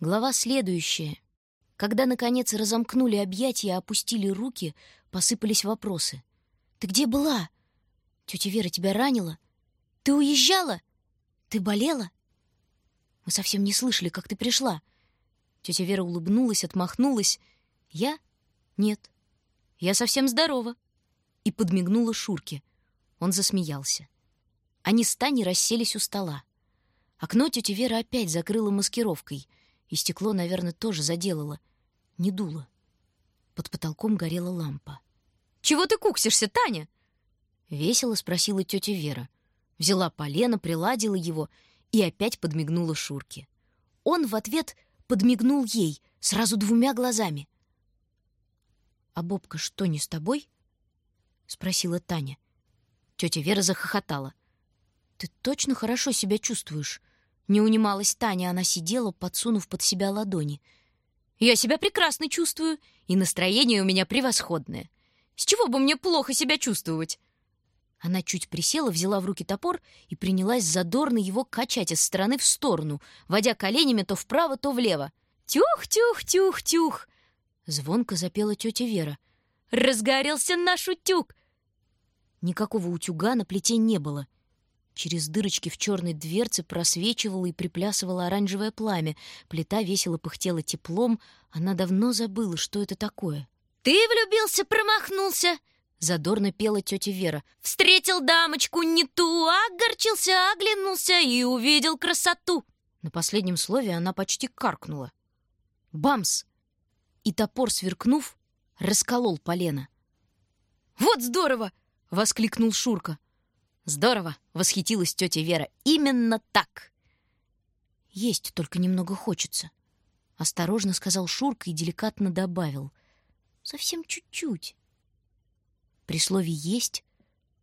Глава следующая. Когда, наконец, разомкнули объятия и опустили руки, посыпались вопросы. «Ты где была? Тетя Вера тебя ранила? Ты уезжала? Ты болела?» «Мы совсем не слышали, как ты пришла». Тетя Вера улыбнулась, отмахнулась. «Я? Нет. Я совсем здорова». И подмигнула Шурке. Он засмеялся. Они с Таней расселись у стола. Окно тетя Вера опять закрыла маскировкой, и стекло, наверное, тоже заделало. Не дуло. Под потолком горела лампа. «Чего ты куксишься, Таня?» Весело спросила тетя Вера. Взяла полено, приладила его и опять подмигнула Шурке. Он в ответ подмигнул ей сразу двумя глазами. «А Бобка что, не с тобой?» — спросила Таня. Тетя Вера захохотала. «Ты точно хорошо себя чувствуешь?» Не унималась Таня, она сидела, подсунув под себя ладони. «Я себя прекрасно чувствую, и настроение у меня превосходное. С чего бы мне плохо себя чувствовать?» Она чуть присела, взяла в руки топор и принялась задорно его качать из стороны в сторону, водя коленями то вправо, то влево. «Тюх-тюх-тюх-тюх!» Звонко запела тетя Вера. «Разгорелся наш утюг!» Никакого утюга на плите не было — Через дырочки в черной дверце просвечивало и приплясывало оранжевое пламя. Плита весело пыхтела теплом. Она давно забыла, что это такое. «Ты влюбился, промахнулся!» Задорно пела тетя Вера. «Встретил дамочку не ту, огорчился, оглянулся и увидел красоту!» На последнем слове она почти каркнула. Бамс! И топор, сверкнув, расколол полено. «Вот здорово!» — воскликнул Шурка. Здорово, восхитилась тетя Вера. Именно так. Есть только немного хочется. Осторожно сказал Шурка и деликатно добавил. Совсем чуть-чуть. При слове «есть»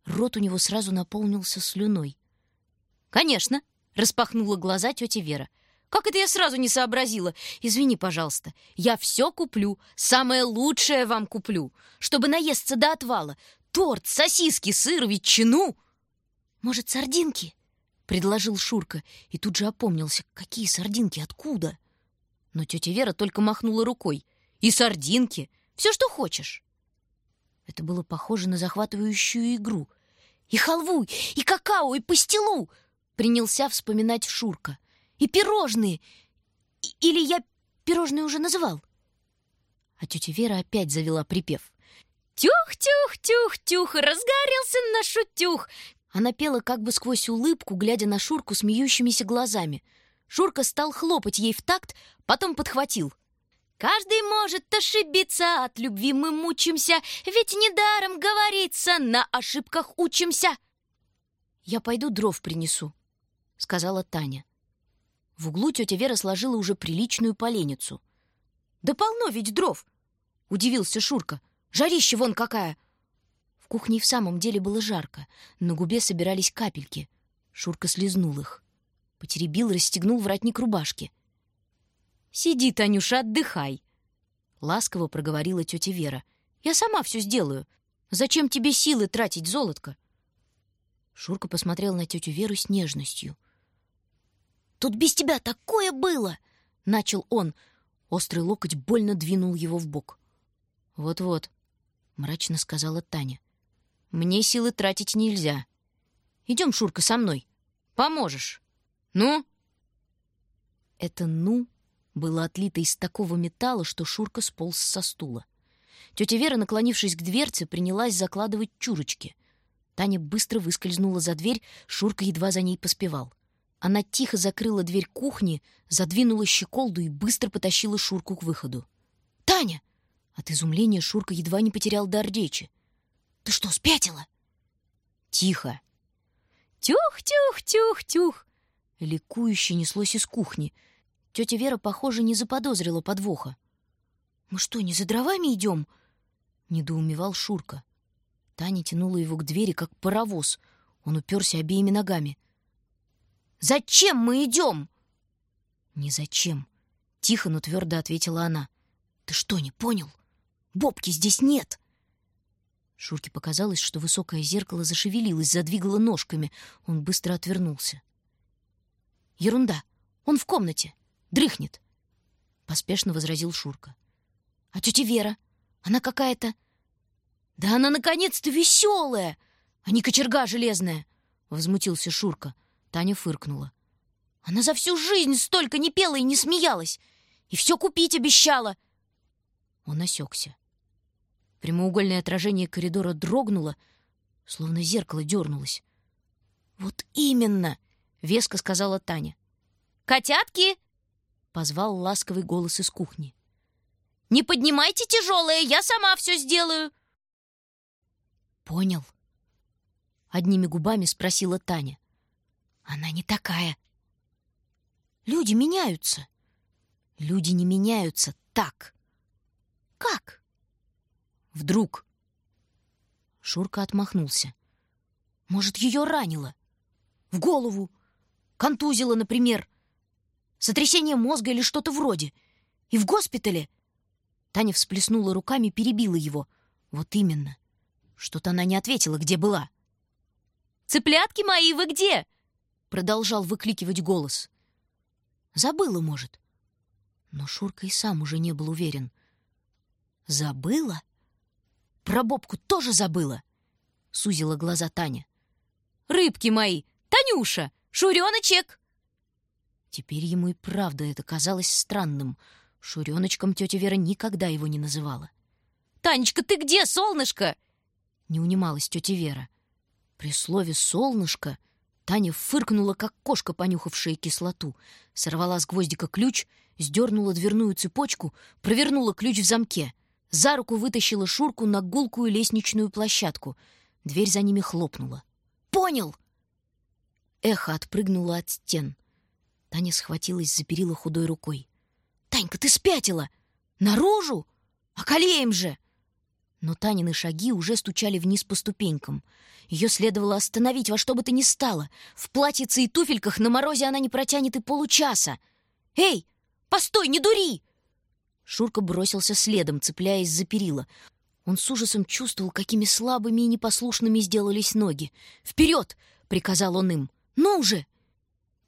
рот у него сразу наполнился слюной. «Конечно!» — распахнула глаза тетя Вера. «Как это я сразу не сообразила? Извини, пожалуйста. Я все куплю, самое лучшее вам куплю, чтобы наесться до отвала. Торт, сосиски, сыр, ветчину!» «Может, сардинки?» — предложил Шурка и тут же опомнился. «Какие сардинки? Откуда?» Но тетя Вера только махнула рукой. «И сардинки! Все, что хочешь!» Это было похоже на захватывающую игру. «И халву, и какао, и пастилу!» — принялся вспоминать Шурка. «И пирожные! Или я пирожные уже называл?» А тетя Вера опять завела припев. «Тюх-тюх-тюх-тюх, разгорелся наш утюг, она пела как бы сквозь улыбку, глядя на Шурку смеющимися глазами. Шурка стал хлопать ей в такт, потом подхватил. «Каждый может ошибиться, от любви мы мучимся, ведь недаром говорится, на ошибках учимся». «Я пойду дров принесу», — сказала Таня. В углу тетя Вера сложила уже приличную поленницу. «Да полно ведь дров!» — удивился Шурка. «Жарище вон какая!» В кухне в самом деле было жарко. На губе собирались капельки. Шурка слезнул их. Потеребил, расстегнул воротник рубашки. «Сиди, Танюша, отдыхай!» Ласково проговорила тетя Вера. «Я сама все сделаю. Зачем тебе силы тратить, золотко?» Шурка посмотрел на тетю Веру с нежностью. «Тут без тебя такое было!» — начал он. Острый локоть больно двинул его в бок. «Вот-вот», — мрачно сказала Таня. Мне силы тратить нельзя. Идем, Шурка, со мной. Поможешь. Ну?» Это «ну» было отлито из такого металла, что Шурка сполз со стула. Тетя Вера, наклонившись к дверце, принялась закладывать чурочки. Таня быстро выскользнула за дверь, Шурка едва за ней поспевал. Она тихо закрыла дверь кухни, задвинула щеколду и быстро потащила Шурку к выходу. «Таня!» От изумления Шурка едва не потерял дар речи. Ты что, спятила? Тихо. Тюх-тюх-тюх-тюх. Ликующе неслось из кухни. Тетя Вера, похоже, не заподозрила подвоха. «Мы что, не за дровами идем?» — недоумевал Шурка. Таня тянула его к двери, как паровоз. Он уперся обеими ногами. «Зачем мы идем?» «Не зачем», — тихо, но твердо ответила она. «Ты что, не понял? Бобки здесь нет!» Шурке показалось, что высокое зеркало зашевелилось, задвигало ножками. Он быстро отвернулся. «Ерунда! Он в комнате! Дрыхнет!» поспешно возразил Шурка. А тетя Вера? Она какая-то... Да она наконец-то веселая, а не кочерга железная, возмутился Шурка. Таня фыркнула. Она за всю жизнь столько не пела и не смеялась, и все купить обещала. Он осекся. Прямоугольное отражение коридора дрогнуло, словно зеркало дернулось. «Вот именно!» — веско сказала Таня. «Котятки!» — позвал ласковый голос из кухни. «Не поднимайте тяжелое, я сама все сделаю!» «Понял?» — одними губами спросила Таня. «Она не такая!» «Люди меняются!» «Люди не меняются так!» «Как?» «Вдруг!» Шурка отмахнулся. «Может, ее ранило? В голову? Контузило, например? Сотрясение мозга или что-то вроде? И в госпитале?» Таня всплеснула руками, перебила его. «Вот именно. Что-то она не ответила, где была». «Цыплятки мои, вы где?» Продолжал выкликивать голос. «Забыла, может». Но Шурка и сам уже не был уверен. «Забыла?» Про Бобку тоже забыла?» — сузила глаза Таня. «Рыбки мои! Танюша! Шуреночек!» Теперь ему и правда это казалось странным. Шуреночком тетя Вера никогда его не называла. «Танечка, ты где, солнышко?» Не унималась тетя Вера. При слове «солнышко» Таня фыркнула, как кошка, понюхавшая кислоту, сорвала с гвоздика ключ, сдернула дверную цепочку, провернула ключ в замке — за руку вытащила Шурку на гулкую лестничную площадку. Дверь за ними хлопнула. «Понял!» Эхо отпрыгнуло от стен. Таня схватилась за перила худой рукой. «Танька, ты спятила! Наружу? Околеем же!» Но Танины шаги уже стучали вниз по ступенькам. Ее следовало остановить во что бы то ни стало. В платьице и туфельках на морозе она не протянет и получаса. «Эй, постой, не дури!» Шурка бросился следом, цепляясь за перила. Он с ужасом чувствовал, какими слабыми и непослушными сделались ноги. «Вперед!» — приказал он им. «Ну уже!»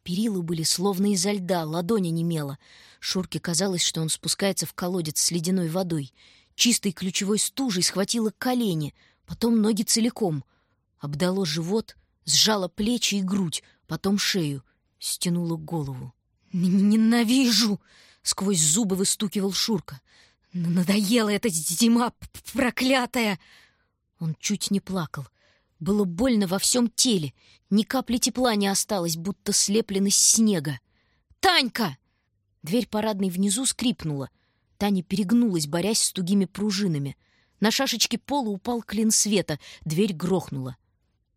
Перила были словно изо льда, ладонь немела. Шурке казалось, что он спускается в колодец с ледяной водой. Чистой ключевой стужей схватила колени, потом ноги целиком. Обдало живот, сжало плечи и грудь, потом шею, стянуло голову. «Ненавижу!» — сквозь зубы выстукивал Шурка. «Надоела эта зима проклятая!» Он чуть не плакал. Было больно во всем теле. Ни капли тепла не осталось, будто слеплен из снега. «Танька!» Дверь парадной внизу скрипнула. Таня перегнулась, борясь с тугими пружинами. На шашечке пола упал клин света. Дверь грохнула.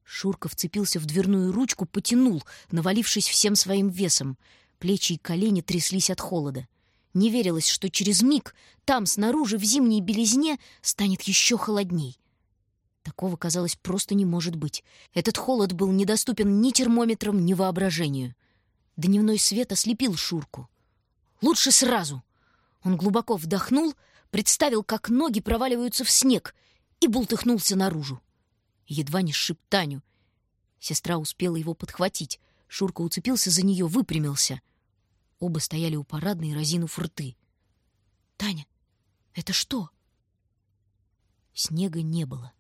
Шурка вцепился в дверную ручку, потянул, навалившись всем своим весом. Плечи и колени тряслись от холода. Не верилось, что через миг там, снаружи, в зимней белизне, станет еще холодней. Такого, казалось, просто не может быть. Этот холод был недоступен ни термометрам, ни воображению. Дневной свет ослепил Шурку. «Лучше сразу!» Он глубоко вдохнул, представил, как ноги проваливаются в снег, и бултыхнулся наружу. Едва не сшиб Таню. Сестра успела его подхватить. Шурка уцепился за нее, выпрямился — Оба стояли у парадной, разинув рты. «Таня, это что?» Снега не было.